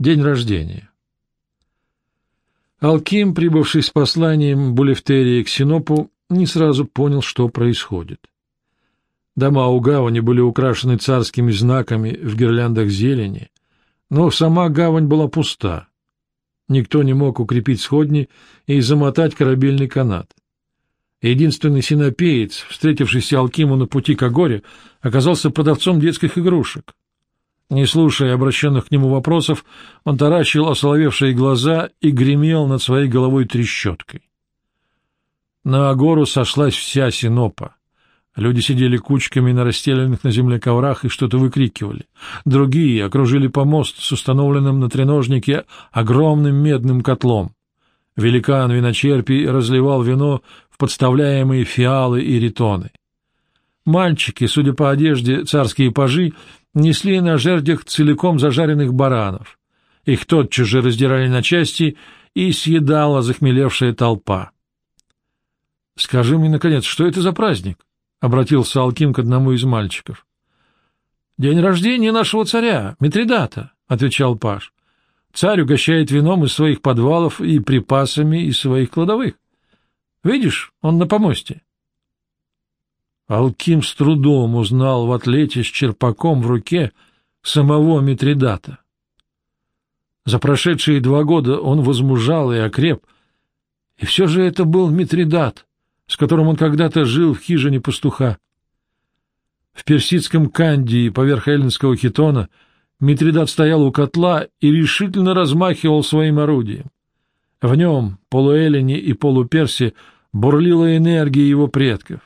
День рождения. Алким, прибывший с посланием Булефтерии к Синопу, не сразу понял, что происходит. Дома у гавани были украшены царскими знаками в гирляндах зелени, но сама гавань была пуста. Никто не мог укрепить сходни и замотать корабельный канат. Единственный синопеец, встретившийся Алкиму на пути к Агоре, оказался продавцом детских игрушек. Не слушая обращенных к нему вопросов, он таращил осоловевшие глаза и гремел над своей головой трещоткой. На Агору сошлась вся Синопа. Люди сидели кучками на расстеленных на земле коврах и что-то выкрикивали. Другие окружили помост с установленным на треножнике огромным медным котлом. Великан виночерпий разливал вино в подставляемые фиалы и ритоны. Мальчики, судя по одежде, царские пажи, несли на жердях целиком зажаренных баранов. Их тотчас же раздирали на части, и съедала захмелевшая толпа. — Скажи мне, наконец, что это за праздник? — обратился Алким к одному из мальчиков. — День рождения нашего царя, Митридата, — отвечал Паш. — Царь угощает вином из своих подвалов и припасами из своих кладовых. Видишь, он на помосте. Алким с трудом узнал в атлете с черпаком в руке самого Митридата. За прошедшие два года он возмужал и окреп, и все же это был Митридат, с которым он когда-то жил в хижине пастуха. В персидском кандии поверх эллинского хитона Митридат стоял у котла и решительно размахивал своим орудием. В нем, полуэллине и полуперсе, бурлила энергия его предков,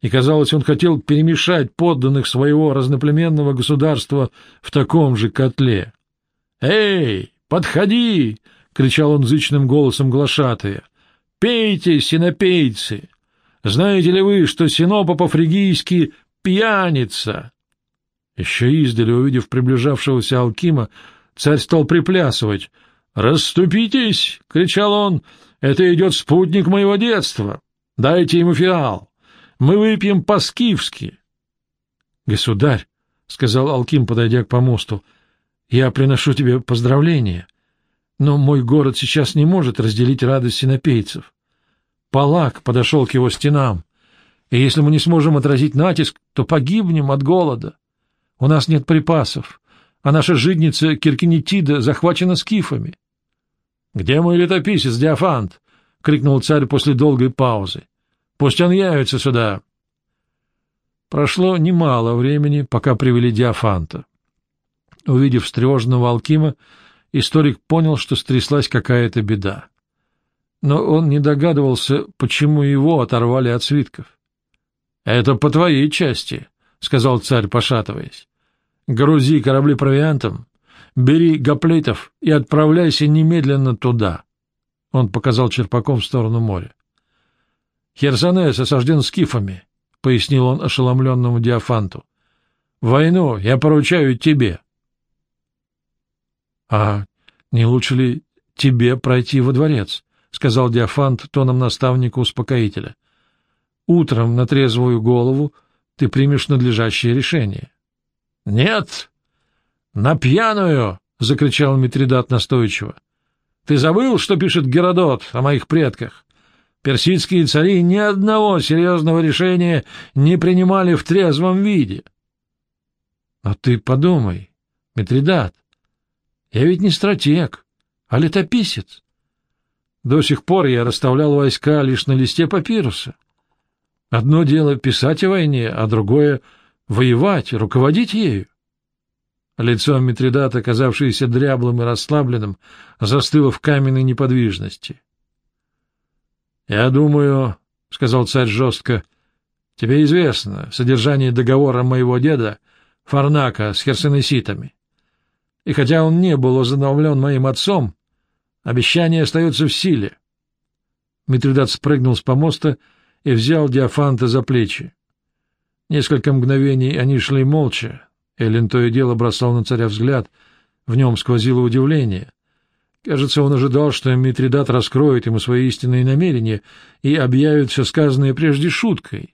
и, казалось, он хотел перемешать подданных своего разноплеменного государства в таком же котле. «Эй, подходи!» — кричал он зычным голосом глашатая. «Пейте, синопейцы! Знаете ли вы, что синопа по-фригийски пьяница?» Еще издали, увидев приближавшегося Алкима, царь стал приплясывать. «Расступитесь!» — кричал он. «Это идет спутник моего детства. Дайте ему фиал. Мы выпьем по-скифски. — Государь, — сказал Алким, подойдя к помосту, — я приношу тебе поздравления, но мой город сейчас не может разделить радость синопейцев. Палак подошел к его стенам, и если мы не сможем отразить натиск, то погибнем от голода. У нас нет припасов, а наша жидница Киркинетида захвачена скифами. — Где мой летописец Диафант? — крикнул царь после долгой паузы. Пусть он явится сюда. Прошло немало времени, пока привели Диафанта. Увидев встревоженного Алкима, историк понял, что стряслась какая-то беда. Но он не догадывался, почему его оторвали от свитков. — Это по твоей части, — сказал царь, пошатываясь. — Грузи корабли провиантом, бери гоплитов и отправляйся немедленно туда. Он показал черпаком в сторону моря. Херсонес осажден скифами, — пояснил он ошеломленному Диафанту. — Войну я поручаю тебе. — А не лучше ли тебе пройти во дворец? — сказал Диафант тоном наставника-успокоителя. — Утром на трезвую голову ты примешь надлежащее решение. — Нет! На пьяную! — закричал Митридат настойчиво. — Ты забыл, что пишет Геродот о моих предках? Персидские цари ни одного серьезного решения не принимали в трезвом виде. Но ты подумай, Митридат, я ведь не стратег, а летописец. До сих пор я расставлял войска лишь на листе папируса. Одно дело писать о войне, а другое — воевать, руководить ею. Лицо Митридата, оказавшееся дряблым и расслабленным, застыло в каменной неподвижности. — Я думаю, — сказал царь жестко, — тебе известно содержание договора моего деда Фарнака с херсонеситами. И хотя он не был возобновлен моим отцом, обещание остается в силе. Митридат спрыгнул с помоста и взял Диафанта за плечи. Несколько мгновений они шли молча. Эллен то и дело бросал на царя взгляд, в нем сквозило удивление. Кажется, он ожидал, что Митридат раскроет ему свои истинные намерения и объявит все сказанное прежде шуткой.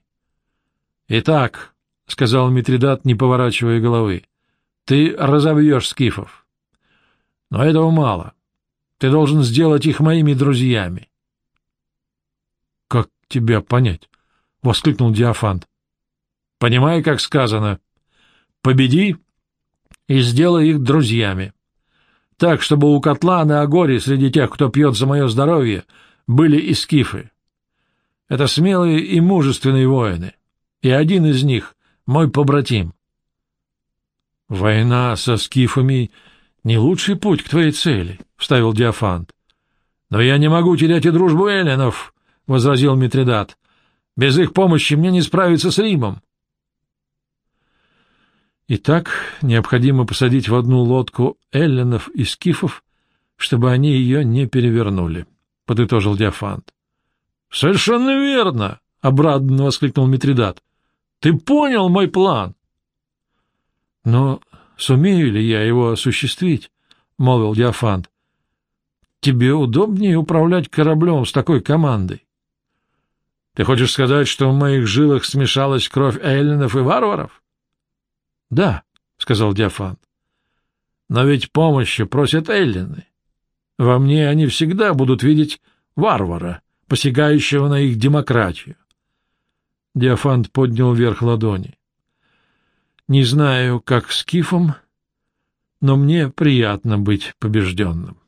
— Итак, — сказал Митридат, не поворачивая головы, — ты разобьешь скифов. Но этого мало. Ты должен сделать их моими друзьями. — Как тебя понять? — воскликнул Диафант. — Понимай, как сказано. Победи и сделай их друзьями. Так, чтобы у котла на Агоре среди тех, кто пьет за мое здоровье, были и скифы. Это смелые и мужественные воины, и один из них — мой побратим. — Война со скифами — не лучший путь к твоей цели, — вставил Диафант. — Но я не могу терять и дружбу эллинов, — возразил Митридат. — Без их помощи мне не справиться с Римом. Итак, необходимо посадить в одну лодку эллинов и скифов, чтобы они ее не перевернули, — подытожил Диафант. — Совершенно верно! — обрадованно воскликнул Митридат. — Ты понял мой план? — Но сумею ли я его осуществить? — молвил Диафант. — Тебе удобнее управлять кораблем с такой командой. — Ты хочешь сказать, что в моих жилах смешалась кровь эллинов и варваров? — Да, — сказал Диафант. — Но ведь помощи просят эллины. Во мне они всегда будут видеть варвара, посягающего на их демократию. Диафант поднял вверх ладони. — Не знаю, как с Кифом, но мне приятно быть побежденным.